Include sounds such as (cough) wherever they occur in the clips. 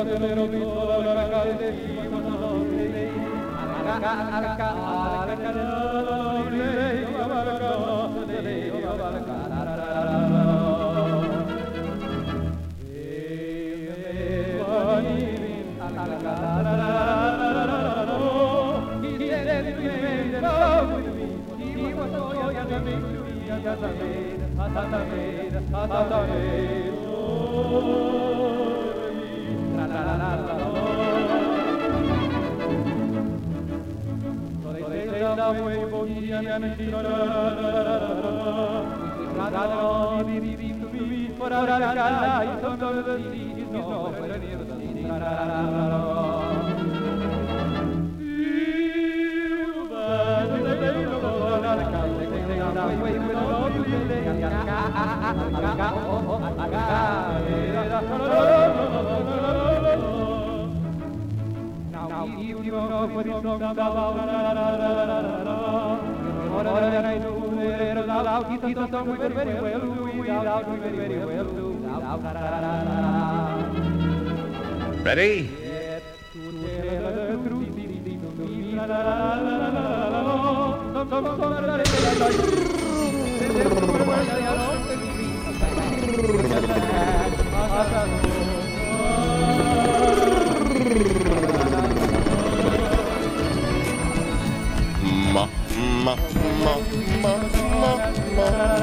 Arca, arca, arca, arca, Now, you know, for without it, don't know very, very well, without it, very, very well. Ready? Ma, ma, ma, ma. love.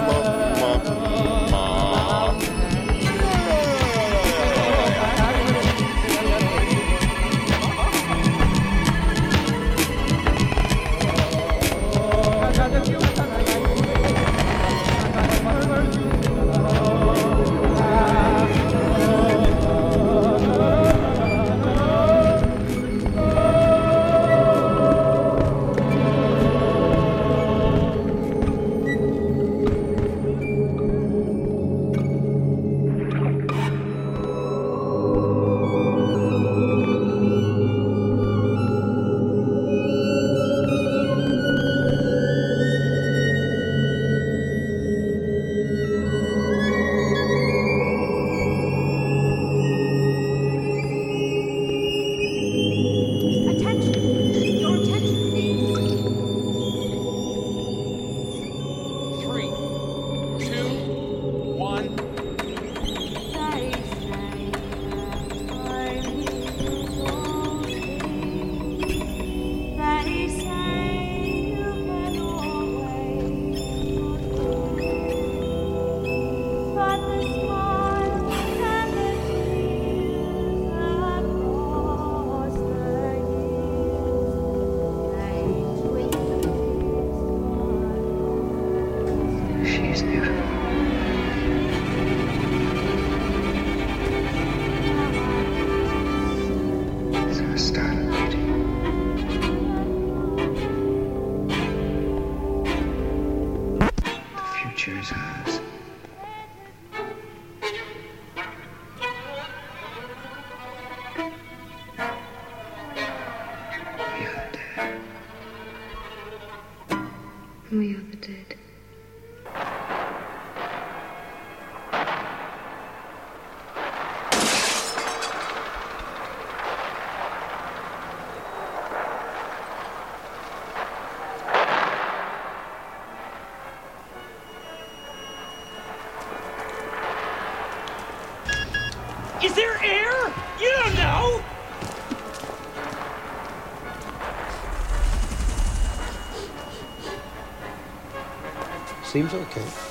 seems okay.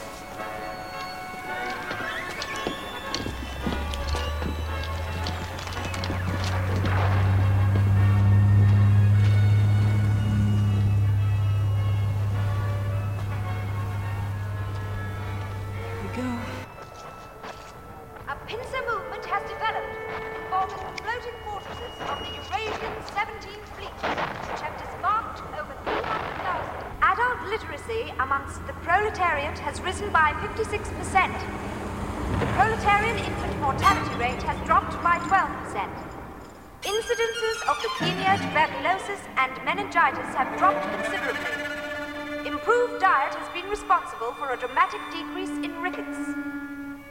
meningitis have dropped considerably. Improved diet has been responsible for a dramatic decrease in rickets.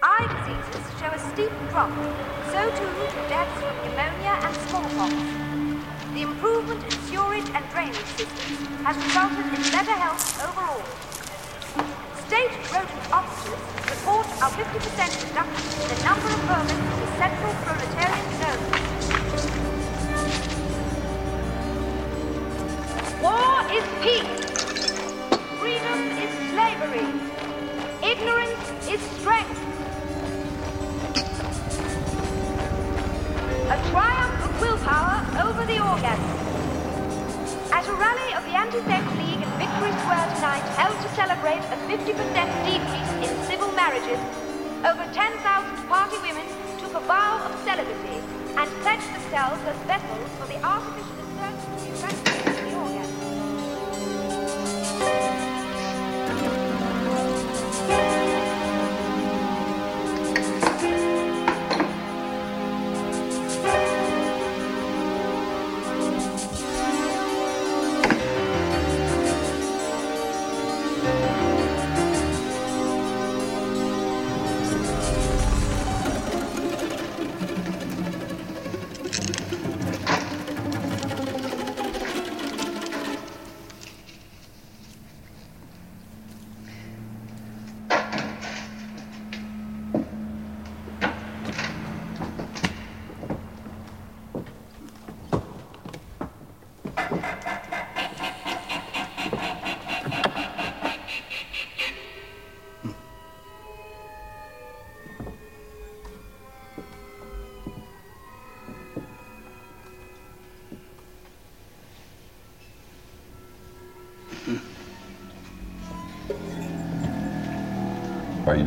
Eye diseases show a steep drop, so too do deaths from pneumonia and smallpox. The improvement in sewerage and drainage systems has resulted in better health overall. State rodent officers report a 50% reduction in the number of vermin in the central proletarian zone. War is peace. Freedom is slavery. Ignorance is strength. A triumph of willpower over the orgasm. At a rally of the Anti-Sex League in Victory Square tonight, held to celebrate a 50% decrease in civil marriages, over 10,000 party women took a vow of celibacy and pledged themselves as vessels for the artificial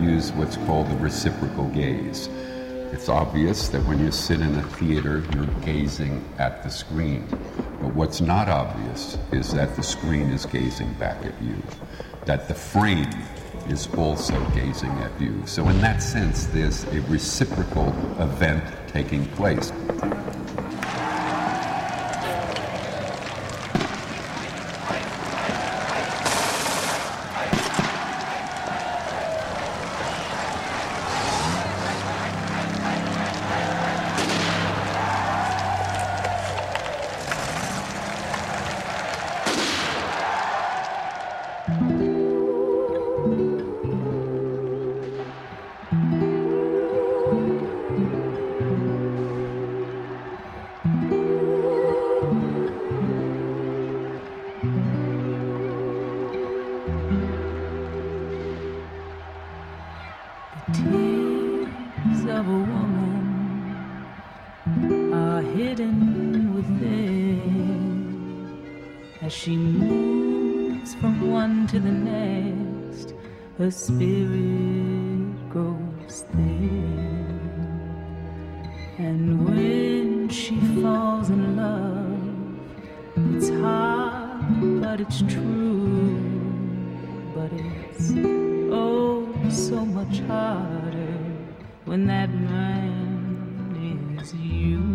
use what's called the reciprocal gaze. It's obvious that when you sit in a theater, you're gazing at the screen. But what's not obvious is that the screen is gazing back at you, that the frame is also gazing at you. So, in that sense, there's a reciprocal event taking place. When that man is you.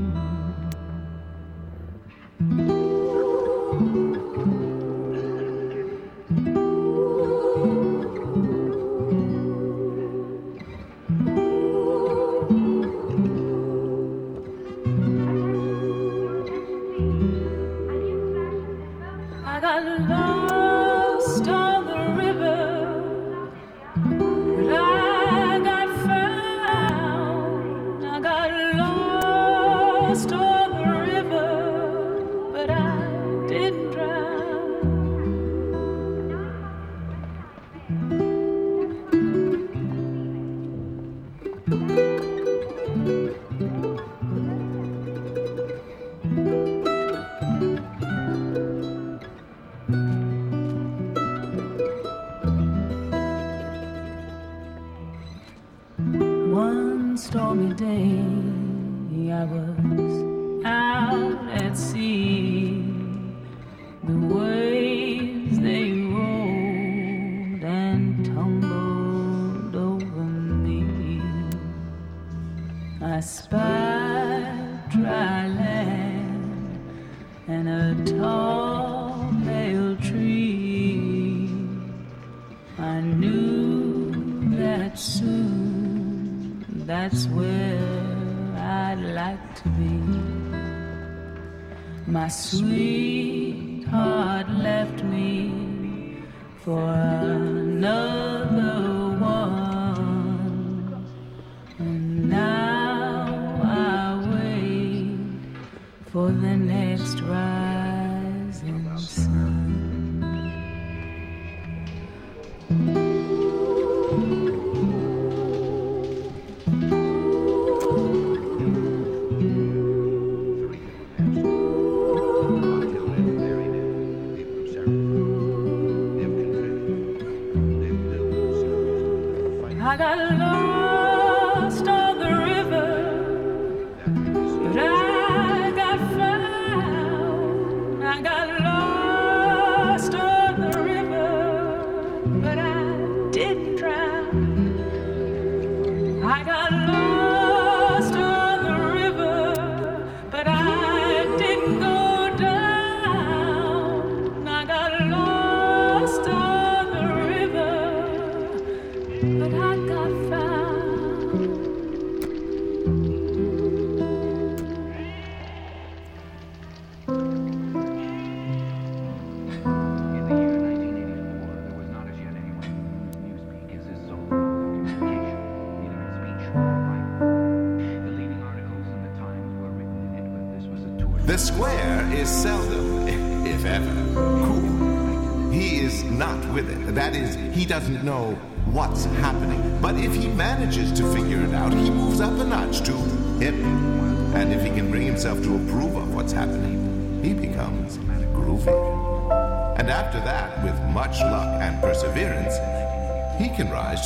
for the next rising sun.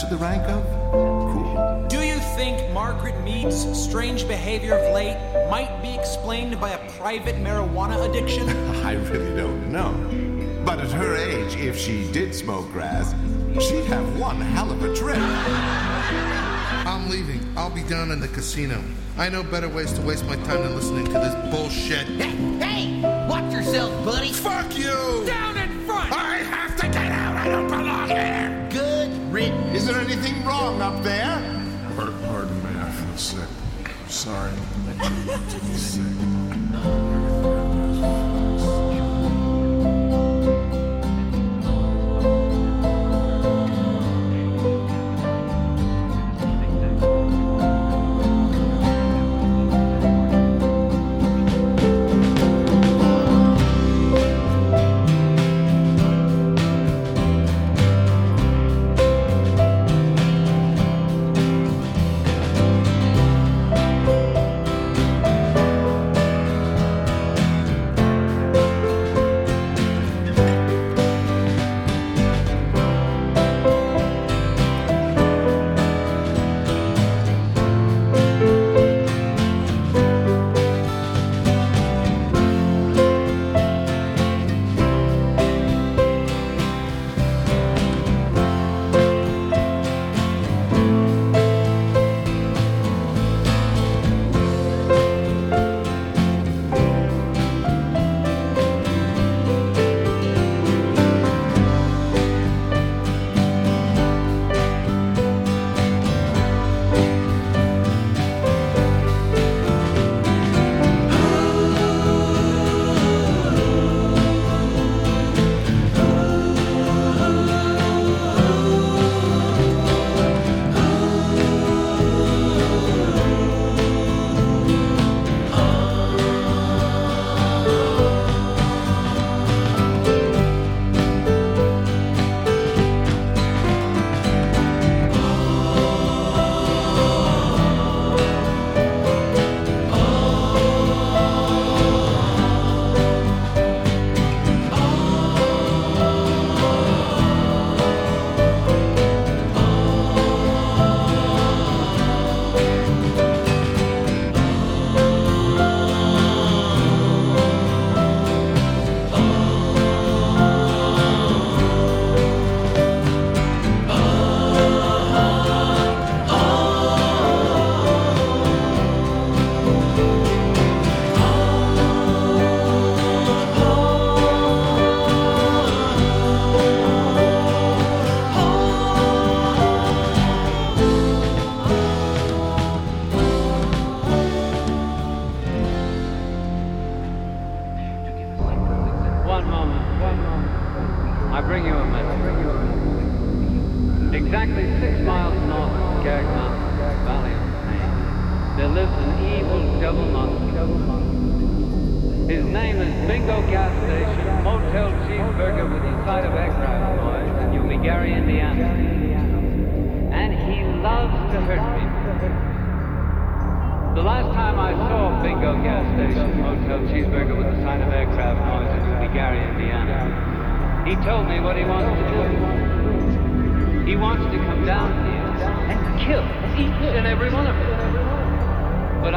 to the rank of cool. Do you think Margaret Mead's strange behavior of late might be explained by a private marijuana addiction? (laughs) I really don't know. But at her age, if she did smoke grass, she'd have one hell of a trip. I'm leaving. I'll be down in the casino. I know better ways to waste my time than listening to this bullshit. Hey, hey! Watch yourself, buddy! Fuck you! up there. Pardon me, I feel sick. Sorry. (laughs) sick.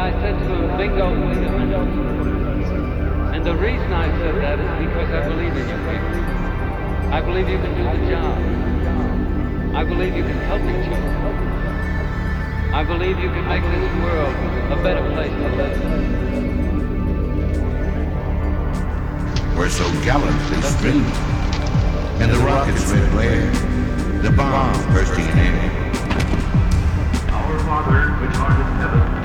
I said to him, Bingo, wait a. And the reason I said that is because I believe in you people. I believe you can do the job. I believe you can help each other. I believe you can make this world a better place to live. We're so gallantly streaming. And the rocket's red glare. The bomb bursting in air. Our Father, which art in heaven,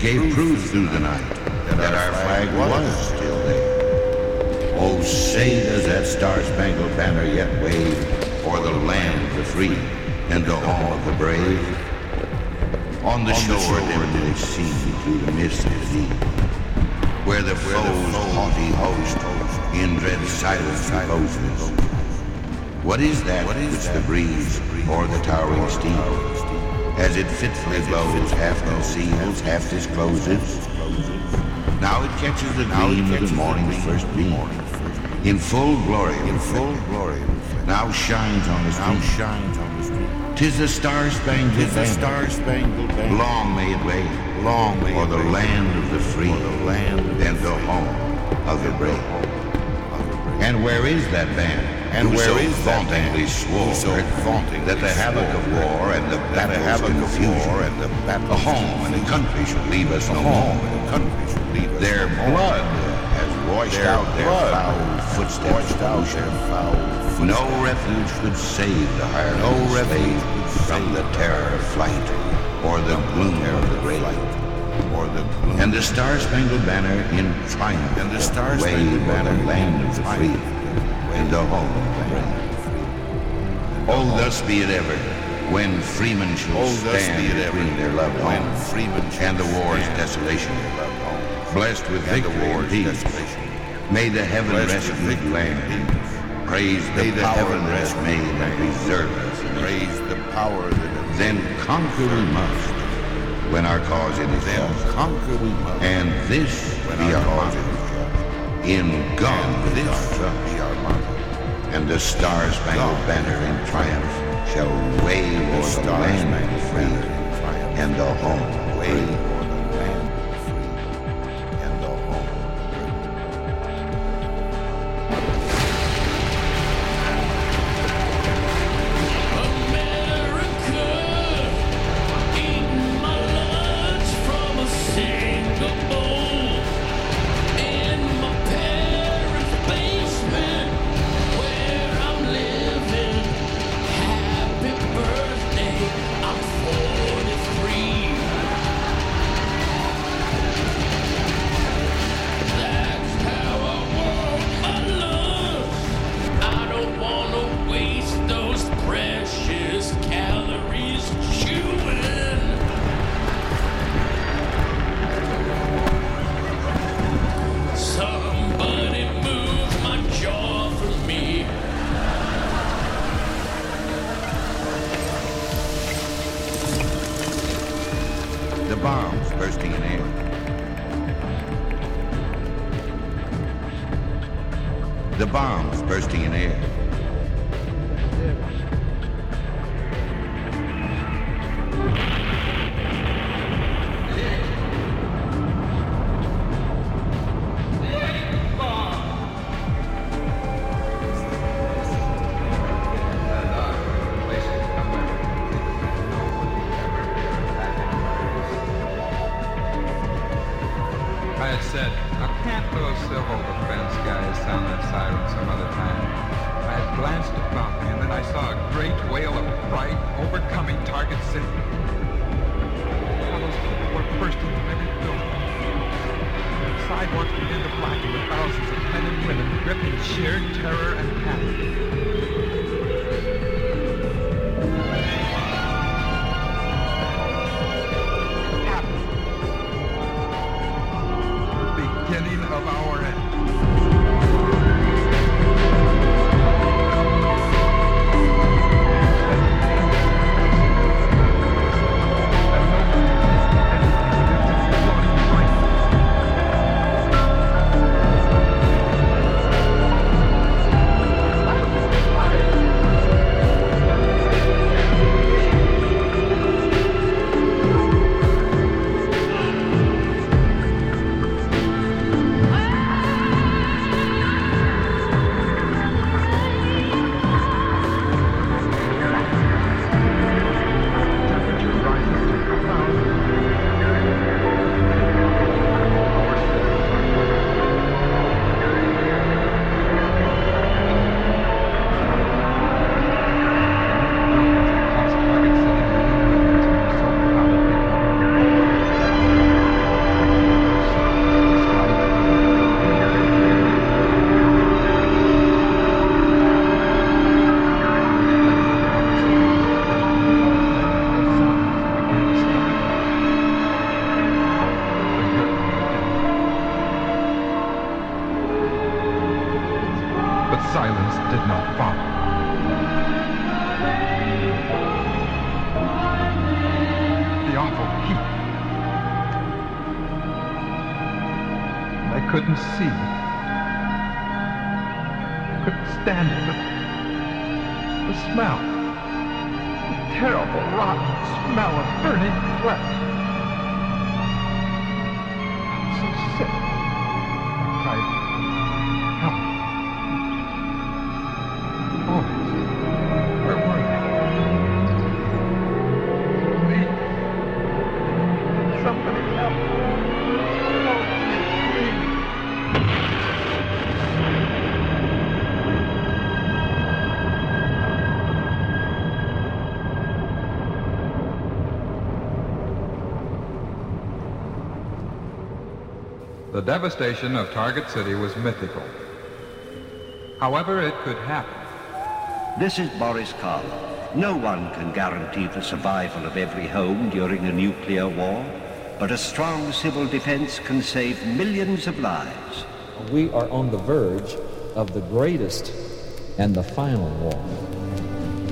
Gave proof through the night that our flag was still there. Oh, say does that star-spangled banner yet wave o'er the land of the free and the home of the brave? On the shore dimly they see through the mist of thee, where the foe's haughty host in dread silence reposes. What is that which the breeze or the towering steep as it fitfully blows, half conceals, half discloses. Now it catches the gleam of the morning's first beam. In full glory, in full glory, now shines on the street. Now shines on the street. Tis the star-spangled the star-spangled banner. Long may it wave, long may for the land of the free, the land and the home of the brave. And where is that band? And where so is vauntingly swore so vaunting that the havoc of war and the battle havoc of war and the battle, a home and a country should leave us no more. And a country should leave us their blood has washed out their foul footsteps. Washed out their foul footsteps. No refuge could save the hireling no refuge from the terror of flight or the gloom of the great light. Or the gloom. And the star-spangled banner in triumph. And the star-spangled banner land of the free and the home of the brave. Oh, thus be it ever, when freemen shall oh, stand between their loved when home freemen and the war's desolation, blessed with victory and peace. May the heaven rest rescued land. praise the, the power that made and preserve us. Praise the power that then conquer we must when our cause it is then conquer we must. And this when be our motto. In God this be our motto and the star-spangled banner in triumph shall wave o'er the land free and the home wave How air. The bombs bursting in every devastation of Target City was mythical. However, it could happen. This is Boris Karloff. No one can guarantee the survival of every home during a nuclear war, but a strong civil defense can save millions of lives. We are on the verge of the greatest and the final war.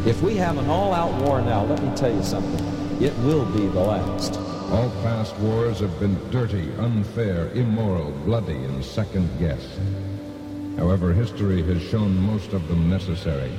If we have an all-out war now, let me tell you something. It will be the last. All past wars have been dirty, unfair, immoral, bloody, and second-guessed. However, history has shown most of them necessary.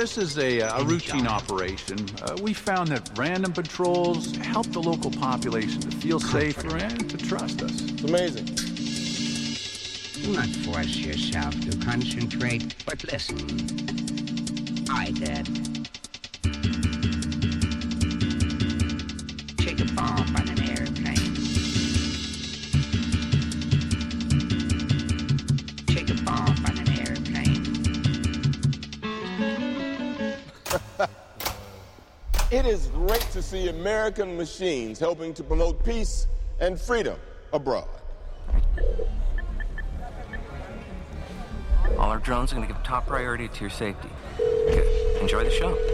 This is a, uh, a routine operation. Uh, we found that random patrols help the local population to feel safer and to trust us. It's amazing. Do not force yourself to concentrate, but listen. I did. Take a bomb It is great to see American machines helping to promote peace and freedom abroad. All our drones are going to give top priority to your safety. Good. Enjoy the show.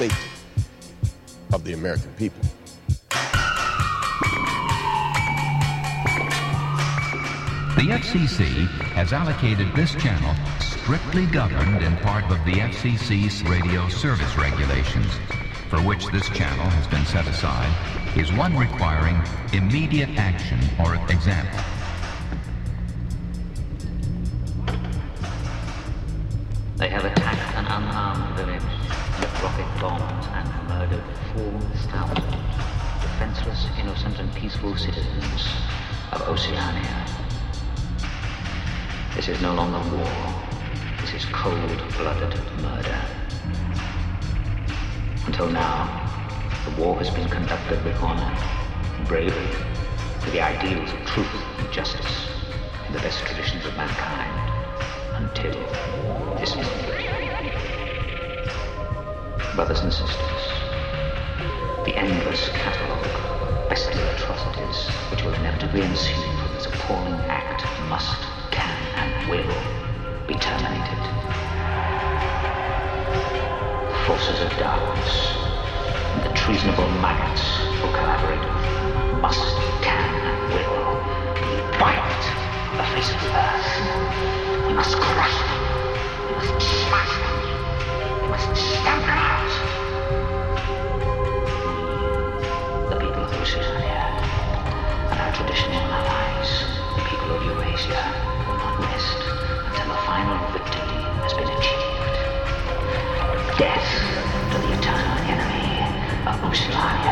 Safety of the American people? The FCC has allocated this channel, strictly governed in part of the FCC's radio service regulations, for which this channel has been set aside, is one requiring immediate action or example. Peaceful citizens of Oceania. This is no longer war. This is cold-blooded murder. Until now, the war has been conducted with honor, bravery, with the ideals of truth and justice, in the best traditions of mankind, until this moment. Brothers and sisters, the endless inevitably ensue from this appalling act must, can, and will be terminated. The forces of darkness and the treasonable maggots who collaborate with must, can, and will be wiped from the face of the earth. We must crush them. We must smash them. We must stamp them out. Of Oceania. Death!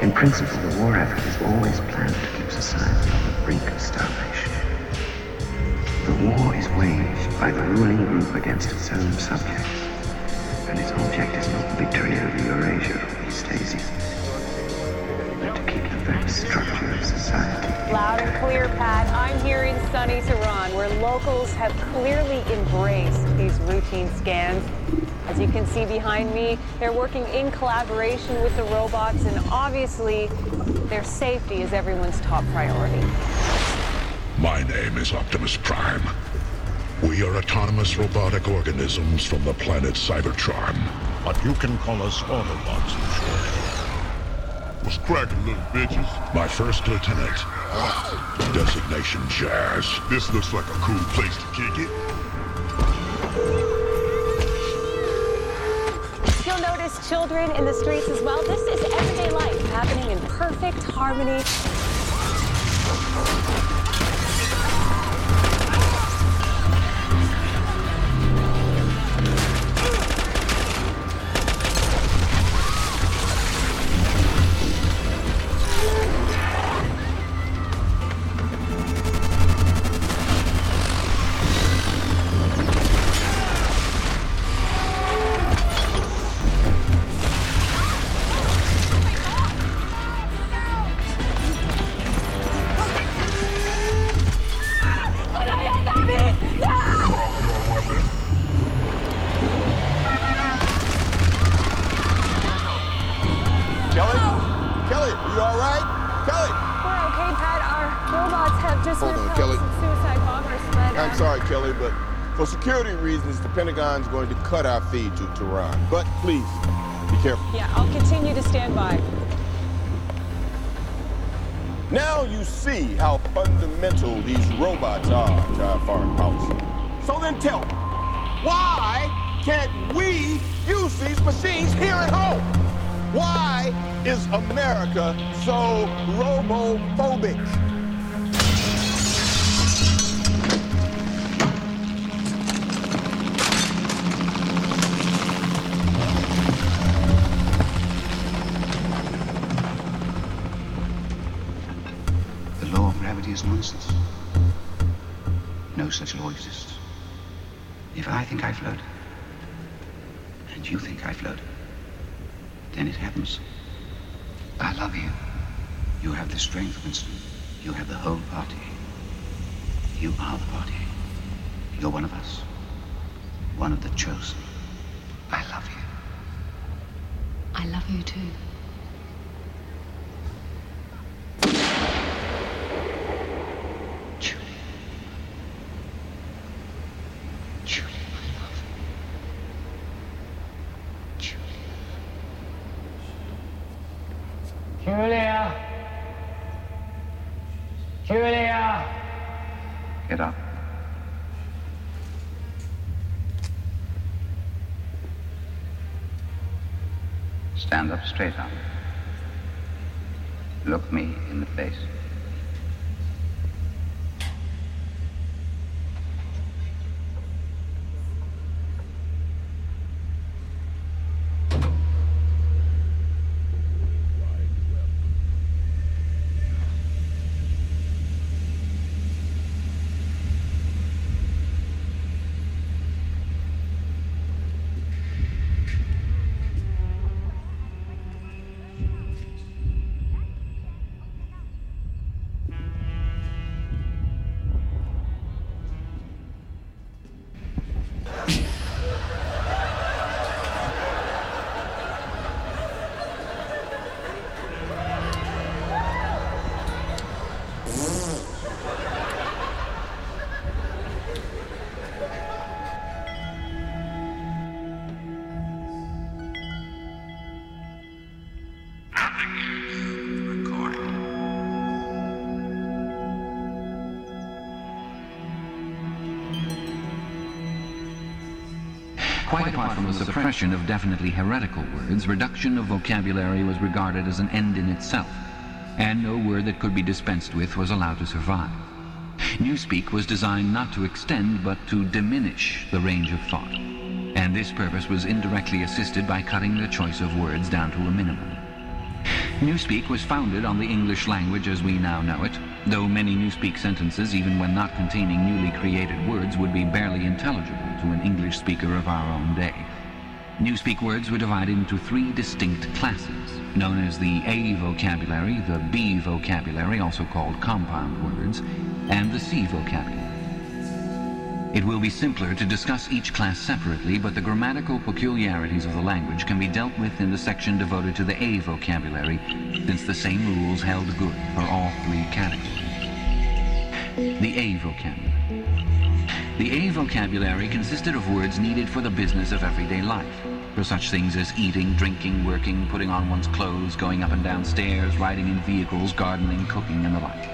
In principle, the war effort is always planned to keep society on the brink of starvation. The war is waged by the ruling group against its own subjects, and its object is not victory over Eurasia or East Asia, but to keep the very structure of society Loud and clear, Pat. I'm here in sunny Tehran, where locals have clearly embraced these routine scans. As you can see behind me, they're working in collaboration with the robots, and obviously, their safety is everyone's top priority. My name is Optimus Prime. We are autonomous robotic organisms from the planet Cybertron. But you can call us Autobots for short. What's cracking, little bitches? My first lieutenant. Designation Jazz. This looks like a cool place to kick it. Children in the streets as well. This is everyday life happening in perfect harmony. Just Hold on, Kelly. suicide bombers, but I'm uh, sorry, Kelly, but for security reasons, the Pentagon's going to cut our feed to Tehran. But please, be careful. yeah, I'll continue to stand by. Now you see how fundamental these robots are to our foreign policy. So then tell me, why can't we use these machines here at home? Why is America so robophobic? Exists. If I think I float, and you think I float, then it happens. I love you. You have the strength, Winston. You have the whole party. You are the party. You're one of us. One of the chosen. I love you. I love you too. Julia! Julia! Get up. Stand up straight up. Look me in the face. Quite apart from the suppression of definitely heretical words, reduction of vocabulary was regarded as an end in itself. and no word that could be dispensed with was allowed to survive. Newspeak was designed not to extend, but to diminish the range of thought, and this purpose was indirectly assisted by cutting the choice of words down to a minimum. Newspeak was founded on the English language as we now know it, though many Newspeak sentences, even when not containing newly created words, would be barely intelligible to an English speaker of our own day. Newspeak words were divided into three distinct classes, known as the A vocabulary, the B vocabulary, also called compound words, and the C vocabulary. It will be simpler to discuss each class separately, but the grammatical peculiarities of the language can be dealt with in the section devoted to the A vocabulary, since the same rules held good for all three categories. The A vocabulary. The A vocabulary consisted of words needed for the business of everyday life, for such things as eating, drinking, working, putting on one's clothes, going up and down stairs, riding in vehicles, gardening, cooking, and the like.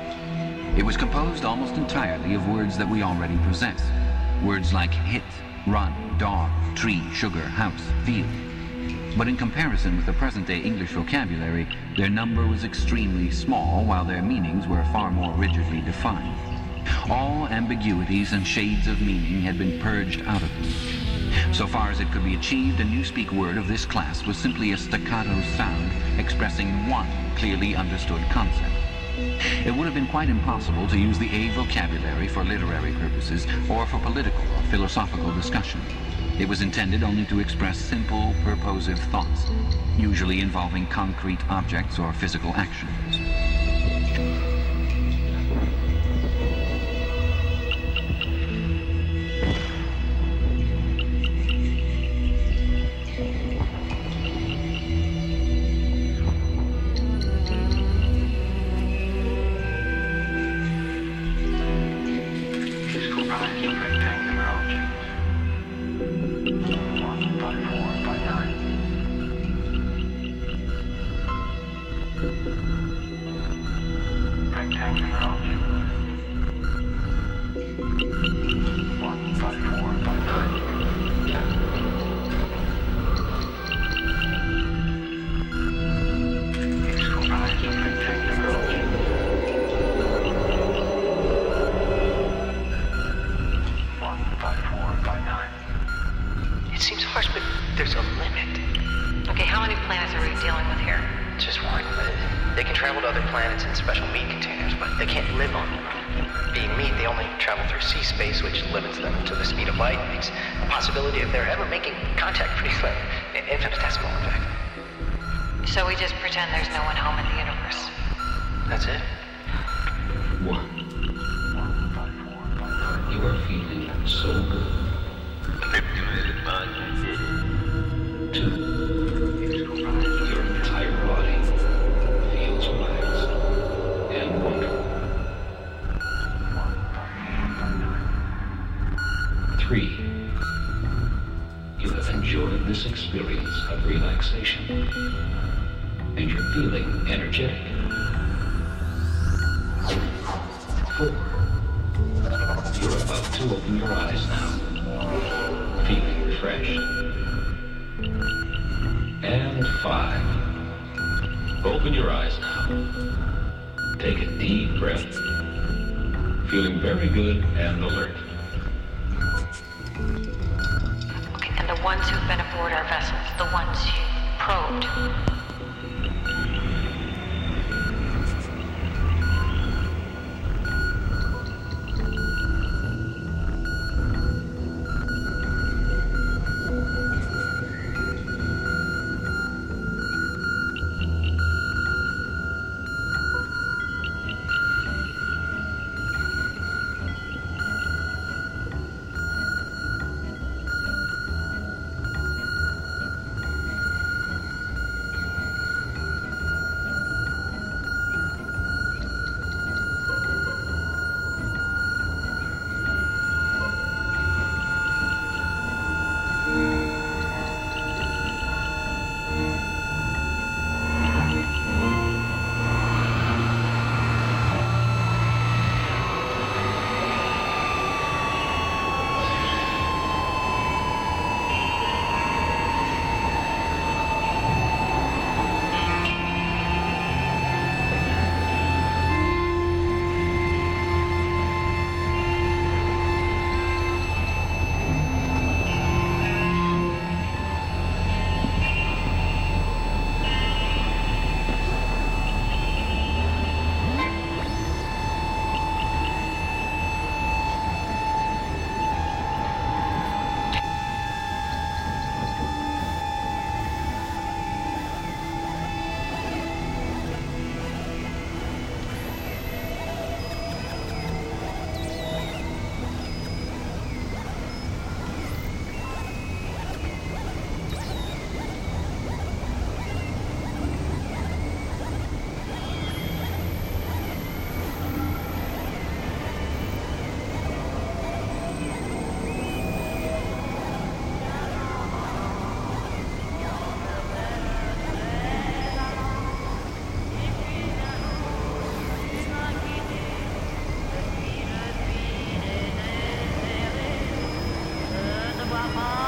It was composed almost entirely of words that we already possess. Words like hit, run, dog, tree, sugar, house, field. But in comparison with the present-day English vocabulary, their number was extremely small, while their meanings were far more rigidly defined. All ambiguities and shades of meaning had been purged out of them. So far as it could be achieved, a newspeak word of this class was simply a staccato sound expressing one clearly understood concept. It would have been quite impossible to use the A vocabulary for literary purposes or for political or philosophical discussion. It was intended only to express simple, purposive thoughts, usually involving concrete objects or physical actions. Mom.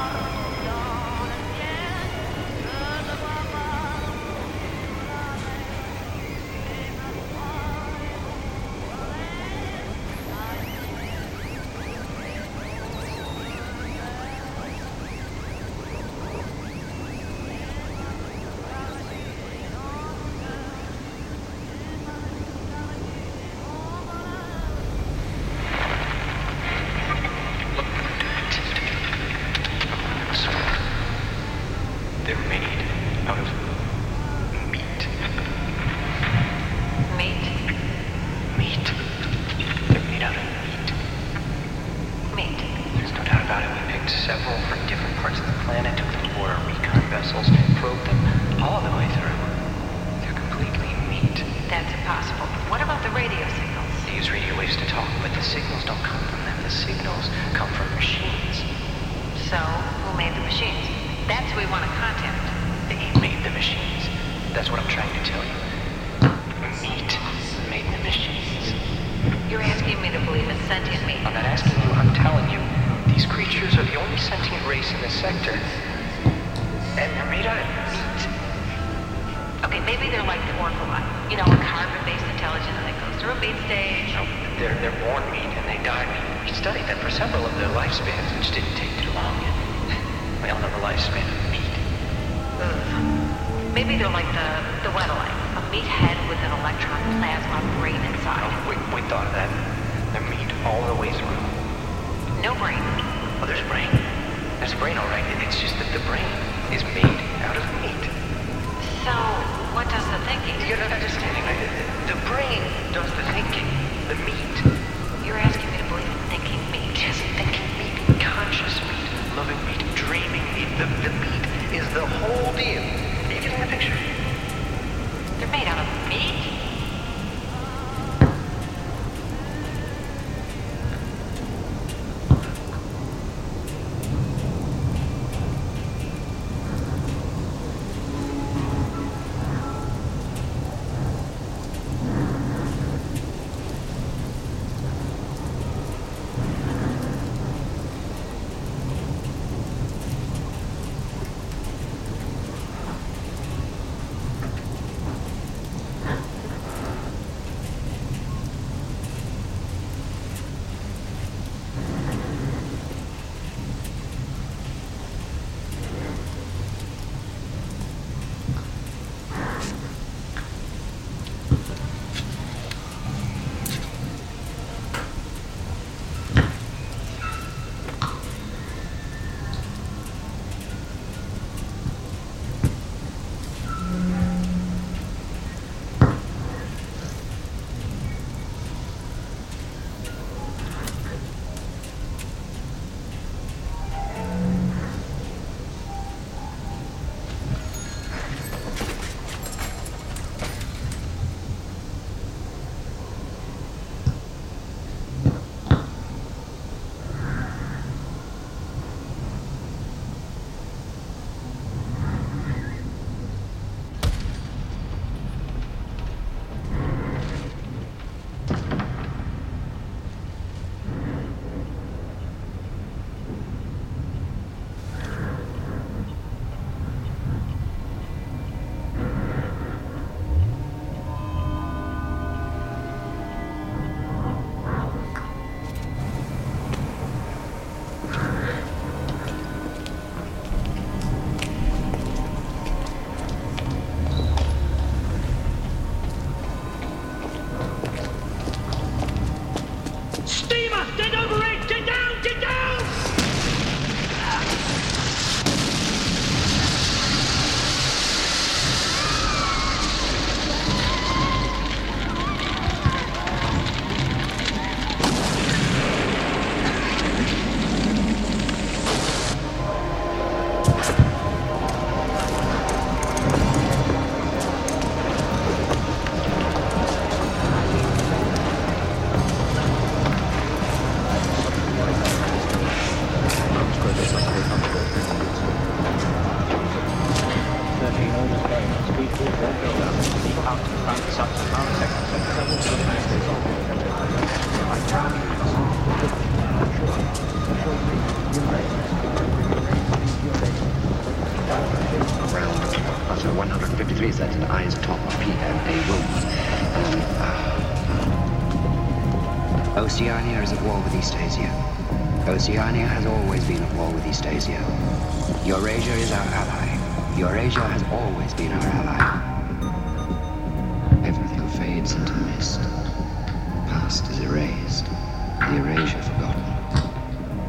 the erasure forgotten.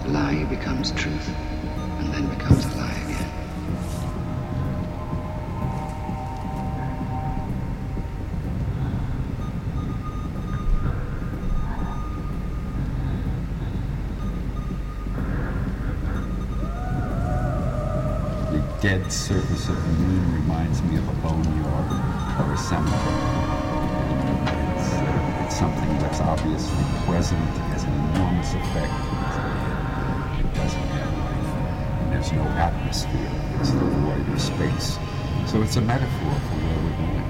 The lie becomes truth and then becomes a lie again. The dead surface of the moon reminds me of a boneyard or a cemetery. Something that's obviously present, has an enormous effect, but it doesn't have life. And there's no atmosphere. It's the void of space. So it's a metaphor for where we're going.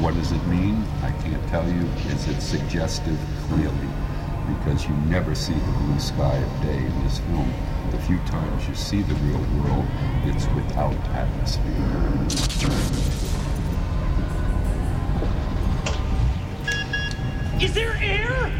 What does it mean? I can't tell you. Is it suggestive? Clearly. Because you never see the blue sky of day in this film. The few times you see the real world, it's without atmosphere. Is there air?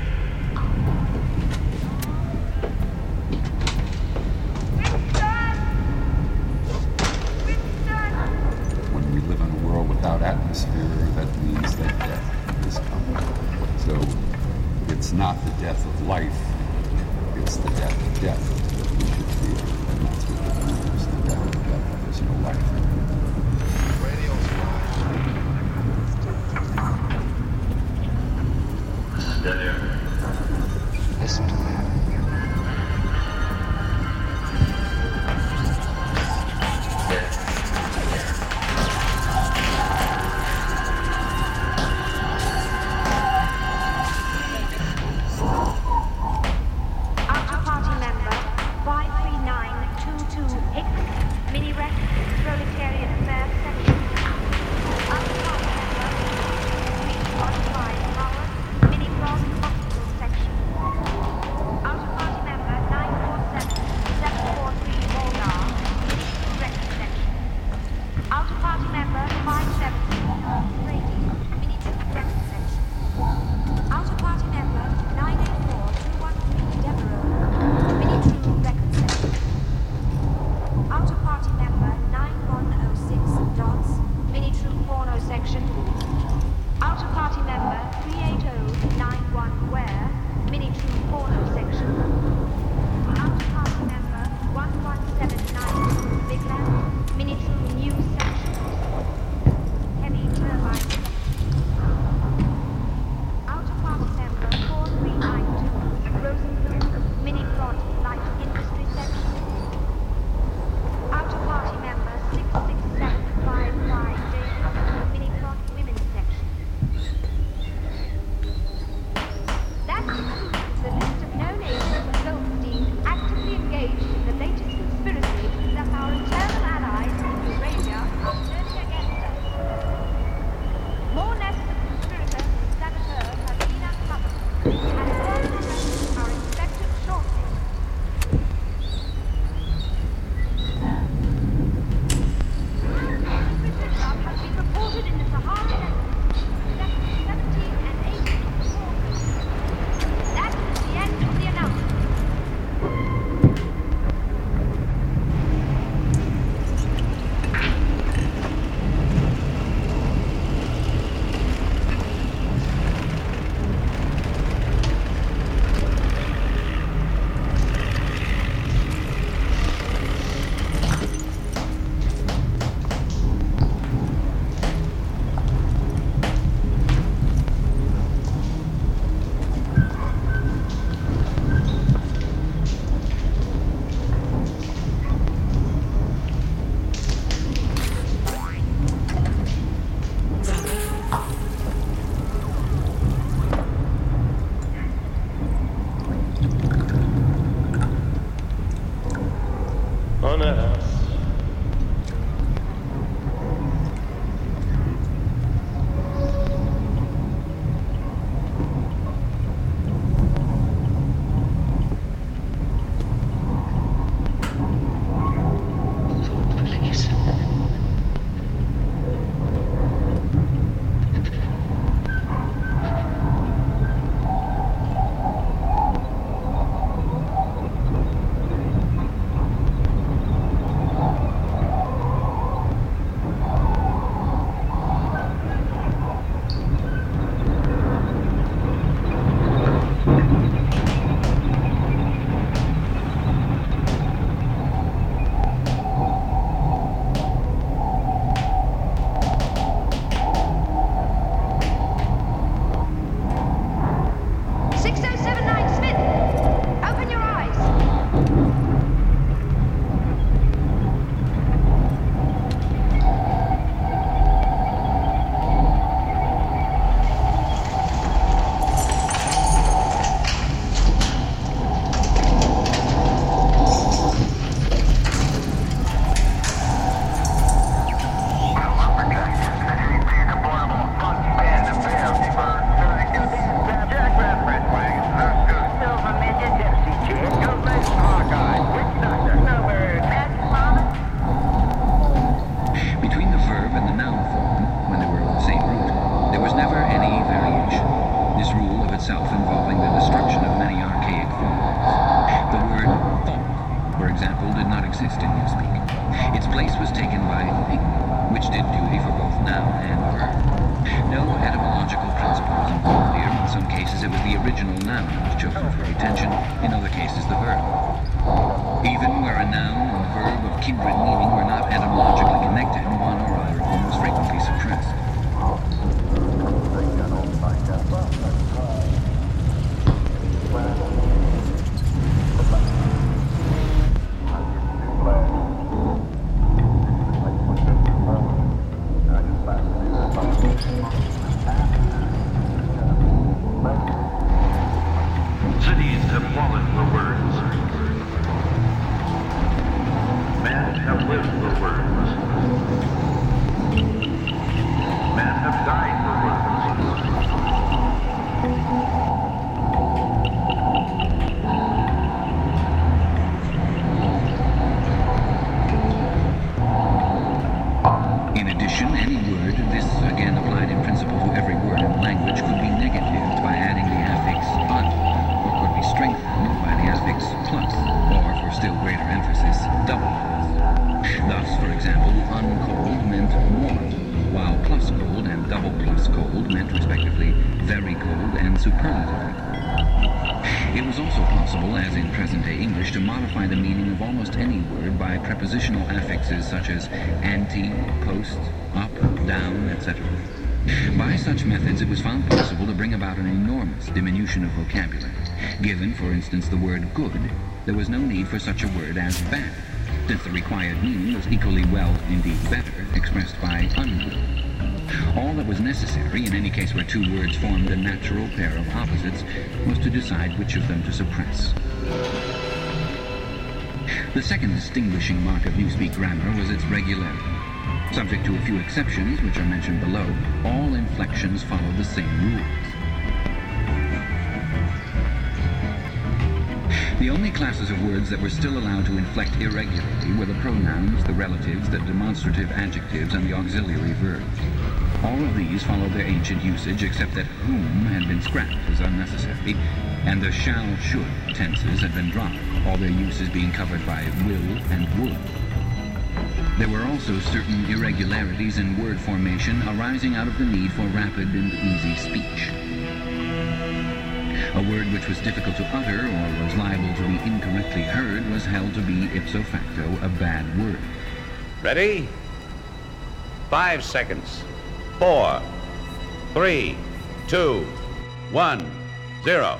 Superlatively. It was also possible, as in present-day English, to modify the meaning of almost any word by prepositional affixes such as ante, post, up, down, etc. By such methods, it was found possible to bring about an enormous diminution of vocabulary. Given, for instance, the word good, there was no need for such a word as bad, since the required meaning was equally well, indeed better, expressed by ungood. All that was necessary, in any case where two words formed a natural pair of opposites, was to decide which of them to suppress. The second distinguishing mark of Newspeak grammar was its regularity. Subject to a few exceptions, which are mentioned below, all inflections followed the same rules. The only classes of words that were still allowed to inflect irregularly were the pronouns, the relatives, the demonstrative adjectives, and the auxiliary verbs. All of these followed their ancient usage, except that whom had been scrapped as unnecessary, and the shall, should tenses had been dropped, all their uses being covered by will and would. There were also certain irregularities in word formation arising out of the need for rapid and easy speech. A word which was difficult to utter or was liable to be incorrectly heard was held to be ipso facto a bad word. Ready? Five seconds. Four, three, two, one, zero.